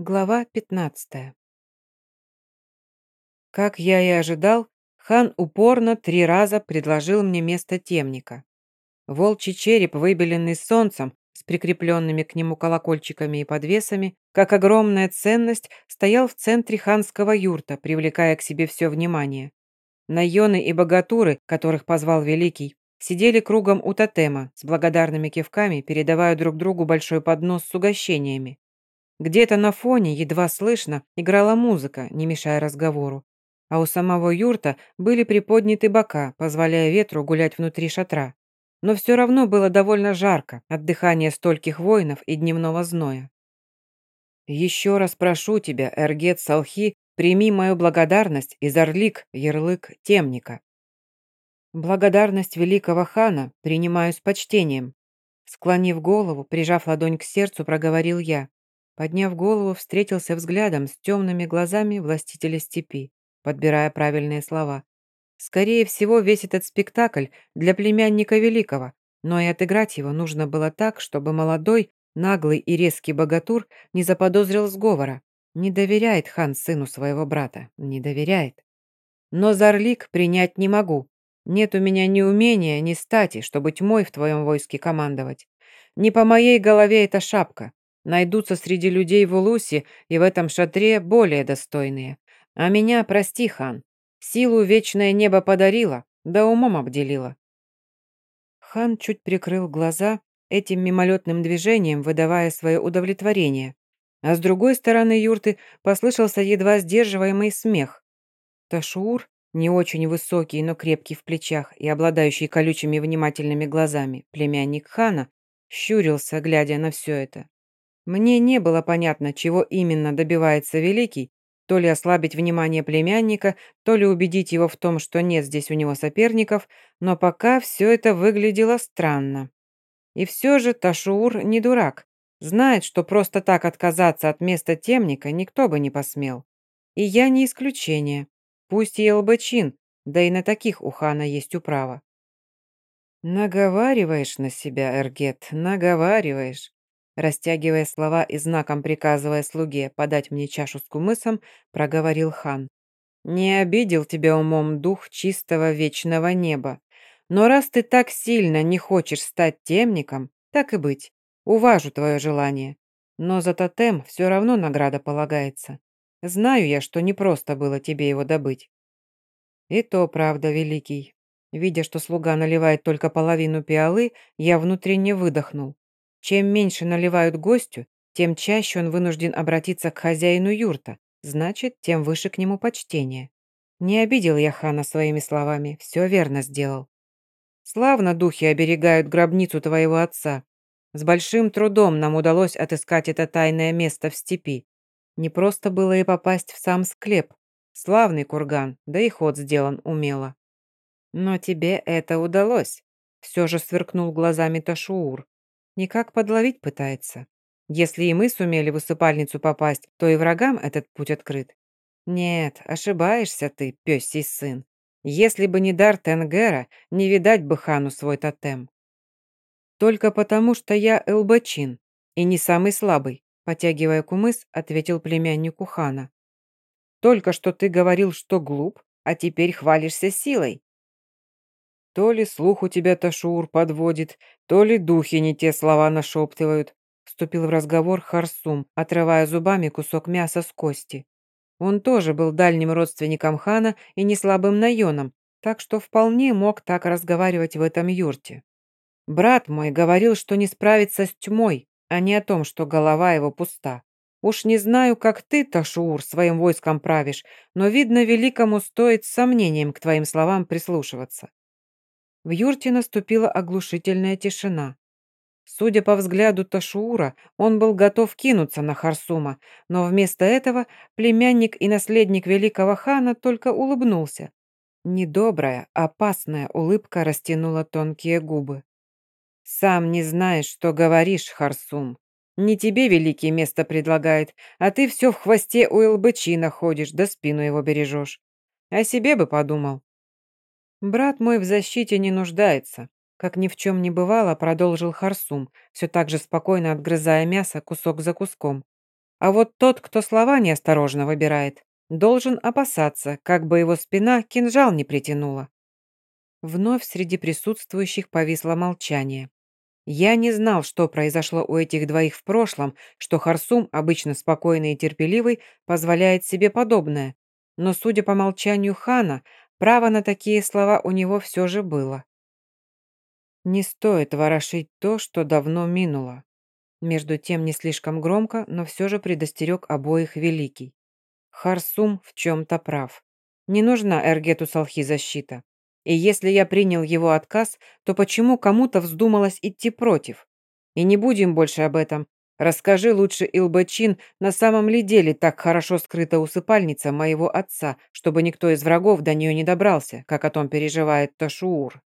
Глава 15. Как я и ожидал, хан упорно три раза предложил мне место темника. Волчий череп, выбеленный солнцем, с прикрепленными к нему колокольчиками и подвесами, как огромная ценность, стоял в центре ханского юрта, привлекая к себе все внимание. Найоны и богатуры, которых позвал Великий, сидели кругом у тотема, с благодарными кивками, передавая друг другу большой поднос с угощениями. Где-то на фоне, едва слышно, играла музыка, не мешая разговору. А у самого юрта были приподняты бока, позволяя ветру гулять внутри шатра. Но все равно было довольно жарко от дыхания стольких воинов и дневного зноя. «Еще раз прошу тебя, Эргет Салхи, прими мою благодарность из Орлик, ярлык темника». «Благодарность великого хана принимаю с почтением», Склонив голову, прижав ладонь к сердцу, проговорил я. Подняв голову, встретился взглядом с темными глазами властителя степи, подбирая правильные слова. Скорее всего, весь этот спектакль для племянника Великого, но и отыграть его нужно было так, чтобы молодой, наглый и резкий богатур не заподозрил сговора. Не доверяет хан сыну своего брата, не доверяет. Но Зарлик принять не могу. Нет у меня ни умения, ни стати, чтобы тьмой в твоем войске командовать. Не по моей голове эта шапка. Найдутся среди людей в Улусе и в этом шатре более достойные. А меня, прости, хан, силу вечное небо подарило, да умом обделило». Хан чуть прикрыл глаза, этим мимолетным движением выдавая свое удовлетворение. А с другой стороны юрты послышался едва сдерживаемый смех. Ташур, не очень высокий, но крепкий в плечах и обладающий колючими внимательными глазами, племянник хана, щурился, глядя на все это. Мне не было понятно, чего именно добивается Великий, то ли ослабить внимание племянника, то ли убедить его в том, что нет здесь у него соперников, но пока все это выглядело странно. И все же Ташуур не дурак, знает, что просто так отказаться от места темника никто бы не посмел. И я не исключение. Пусть и ЛБчин, да и на таких у хана есть управа. «Наговариваешь на себя, Эргет, наговариваешь», Растягивая слова и знаком приказывая слуге подать мне чашу с кумысом, проговорил хан. «Не обидел тебя умом дух чистого вечного неба. Но раз ты так сильно не хочешь стать темником, так и быть, уважу твое желание. Но за тотем все равно награда полагается. Знаю я, что не просто было тебе его добыть». «И то правда, великий». Видя, что слуга наливает только половину пиалы, я внутренне выдохнул. Чем меньше наливают гостю, тем чаще он вынужден обратиться к хозяину юрта, значит, тем выше к нему почтение. Не обидел я хана своими словами, все верно сделал. Славно духи оберегают гробницу твоего отца. С большим трудом нам удалось отыскать это тайное место в степи. Не просто было и попасть в сам склеп. Славный курган, да и ход сделан умело. Но тебе это удалось. Все же сверкнул глазами Ташуур. Никак подловить пытается. Если и мы сумели в усыпальницу попасть, то и врагам этот путь открыт. Нет, ошибаешься ты, пёсий сын. Если бы не дар Тенгера, не видать бы хану свой тотем. Только потому, что я элбачин, и не самый слабый, потягивая кумыс, ответил племяннику хана. Только что ты говорил, что глуп, а теперь хвалишься силой. То ли слух у тебя, Ташур, подводит, то ли духи не те слова нашептывают. Вступил в разговор Харсум, отрывая зубами кусок мяса с кости. Он тоже был дальним родственником хана и не слабым наеном, так что вполне мог так разговаривать в этом юрте. Брат мой говорил, что не справится с тьмой, а не о том, что голова его пуста. Уж не знаю, как ты, Ташур, своим войском правишь, но, видно, великому стоит с сомнением к твоим словам прислушиваться. В юрте наступила оглушительная тишина. Судя по взгляду Ташуура, он был готов кинуться на Харсума, но вместо этого племянник и наследник великого хана только улыбнулся. Недобрая, опасная улыбка растянула тонкие губы. «Сам не знаешь, что говоришь, Харсум. Не тебе великий место предлагает, а ты все в хвосте у Элбычи находишь, да спину его бережешь. О себе бы подумал. «Брат мой в защите не нуждается», как ни в чем не бывало, продолжил Харсум, все так же спокойно отгрызая мясо кусок за куском. А вот тот, кто слова неосторожно выбирает, должен опасаться, как бы его спина кинжал не притянула. Вновь среди присутствующих повисло молчание. Я не знал, что произошло у этих двоих в прошлом, что Харсум, обычно спокойный и терпеливый, позволяет себе подобное. Но, судя по молчанию хана, право на такие слова у него все же было. Не стоит ворошить то, что давно минуло. Между тем не слишком громко, но все же предостерег обоих Великий. Харсум в чем-то прав. Не нужна Эргету Салхи защита. И если я принял его отказ, то почему кому-то вздумалось идти против? И не будем больше об этом. Расскажи лучше, Илбачин, на самом ли деле так хорошо скрыта усыпальница моего отца, чтобы никто из врагов до нее не добрался, как о том переживает Ташуур.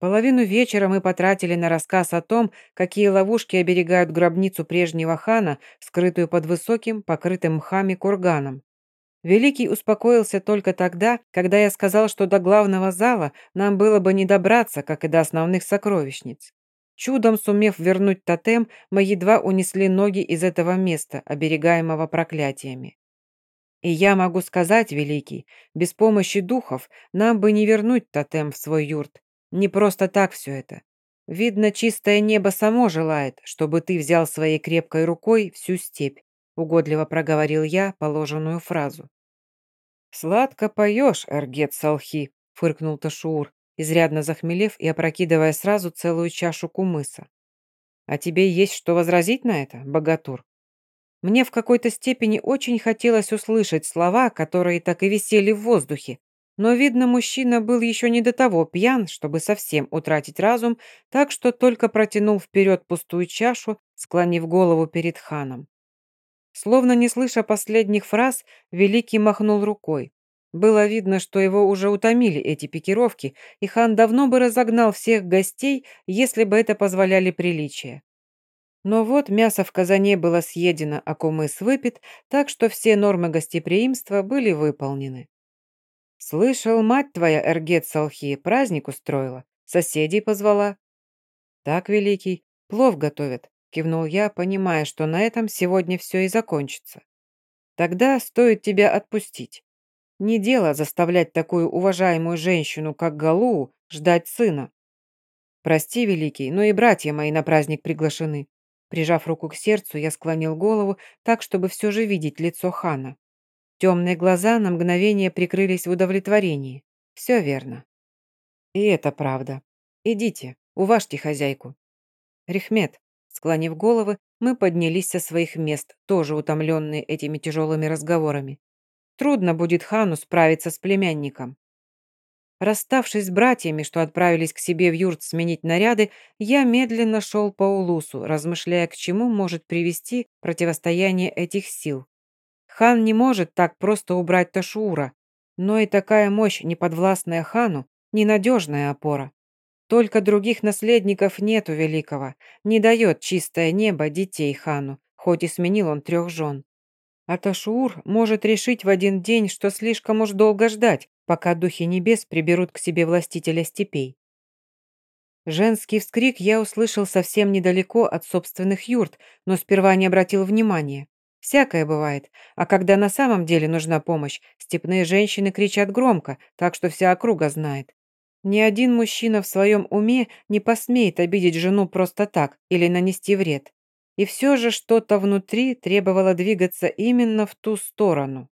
Половину вечера мы потратили на рассказ о том, какие ловушки оберегают гробницу прежнего хана, скрытую под высоким, покрытым мхами курганом. Великий успокоился только тогда, когда я сказал, что до главного зала нам было бы не добраться, как и до основных сокровищниц. Чудом сумев вернуть тотем, мы едва унесли ноги из этого места, оберегаемого проклятиями. И я могу сказать, Великий, без помощи духов нам бы не вернуть тотем в свой юрт, не просто так все это. Видно, чистое небо само желает, чтобы ты взял своей крепкой рукой всю степь, угодливо проговорил я положенную фразу. «Сладко поешь, Эргет Салхи», — фыркнул Ташуур, изрядно захмелев и опрокидывая сразу целую чашу кумыса. «А тебе есть что возразить на это, богатур?» Мне в какой-то степени очень хотелось услышать слова, которые так и висели в воздухе, но, видно, мужчина был еще не до того пьян, чтобы совсем утратить разум, так что только протянул вперед пустую чашу, склонив голову перед ханом. Словно не слыша последних фраз, Великий махнул рукой. Было видно, что его уже утомили эти пикировки, и хан давно бы разогнал всех гостей, если бы это позволяли приличия. Но вот мясо в казане было съедено, а кумыс выпит, так что все нормы гостеприимства были выполнены. «Слышал, мать твоя, Эргет Салхи, праздник устроила, соседей позвала». «Так, Великий, плов готовят», — кивнул я, понимая, что на этом сегодня все и закончится. «Тогда стоит тебя отпустить. Не дело заставлять такую уважаемую женщину, как Галу, ждать сына. Прости, Великий, но и братья мои на праздник приглашены». Прижав руку к сердцу, я склонил голову так, чтобы все же видеть лицо хана. Темные глаза на мгновение прикрылись в удовлетворении. Все верно. И это правда. Идите, уважьте хозяйку. Рихмет, склонив головы, мы поднялись со своих мест, тоже утомленные этими тяжелыми разговорами. Трудно будет хану справиться с племянником. Расставшись с братьями, что отправились к себе в юрт сменить наряды, я медленно шел по улусу, размышляя, к чему может привести противостояние этих сил. Хан не может так просто убрать Ташура, но и такая мощь, неподвластная хану, ненадежная опора. Только других наследников нет у Великого, не дает чистое небо детей хану, хоть и сменил он трех жен. А Ташур может решить в один день, что слишком уж долго ждать, пока духи небес приберут к себе властителя степей. Женский вскрик я услышал совсем недалеко от собственных юрт, но сперва не обратил внимания. Всякое бывает. А когда на самом деле нужна помощь, степные женщины кричат громко, так что вся округа знает. Ни один мужчина в своем уме не посмеет обидеть жену просто так или нанести вред. И все же что-то внутри требовало двигаться именно в ту сторону.